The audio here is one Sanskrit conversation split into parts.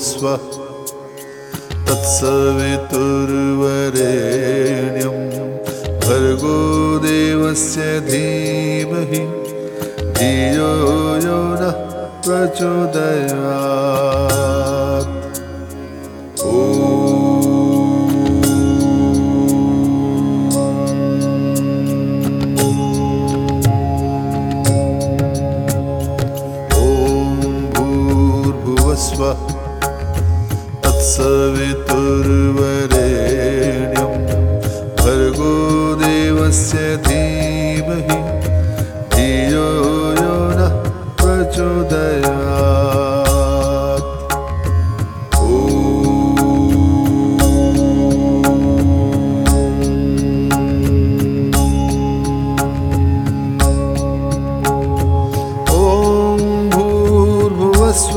भूर्भुवस्व तत्सवितुर्वरेण्यं भर्गो देवस्य धीमहि धियो यो नः प्रचोदयात्। ॐ भूर्भुवस्व तत्सवितुर्वरेण्यं भर्गो देवस्य धीमहि धियो यो नः प्रचोदयात्। ॐ भूर्भुवस्व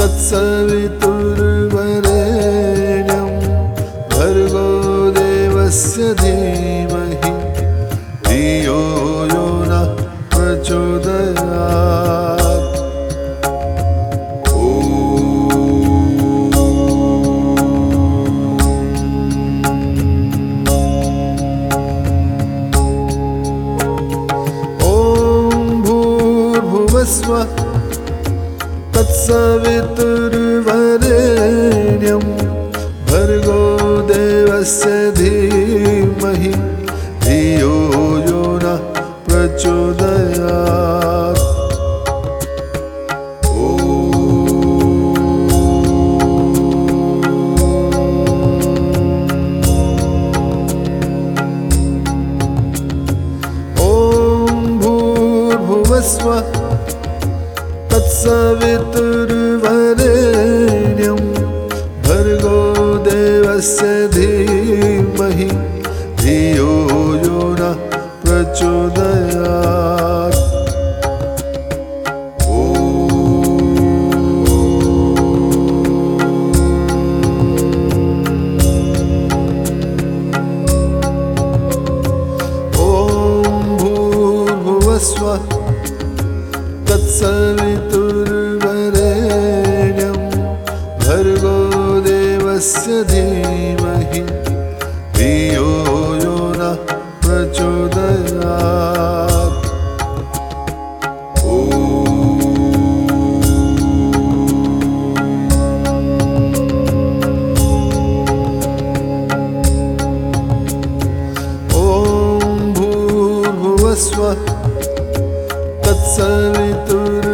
तत्सवितुर्वरेण्यं भर्गो देवस्य धीमहि धियो तत्सवितुर्वरेण्यं भर्गो देवस्य धीमहि धियो यो नः प्रचोदयात्। ॐ भूर्भुवस्व तत्सवितुर्वरेण्यं भर्गो देवस्य धीमहि धियो यो नः प्रचोदयात्। ॐ देवस्य धीमहि धियो यो नः प्रचोदयात्। ॐ भूर्भुवस्व तत्सवितुर्वरेण्यं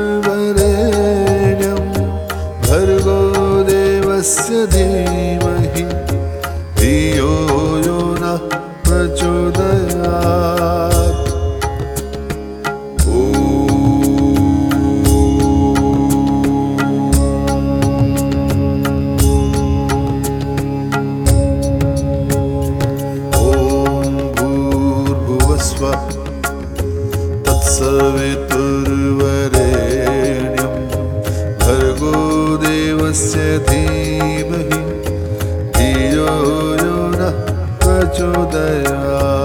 देवस्य धीमहि धियो यो नः प्रचोदयात्। ॐ भूर्भुवस्व तत्सवितुर्वरेण्यं देवस्य धीमहि धियो यो नः प्रचोदयात्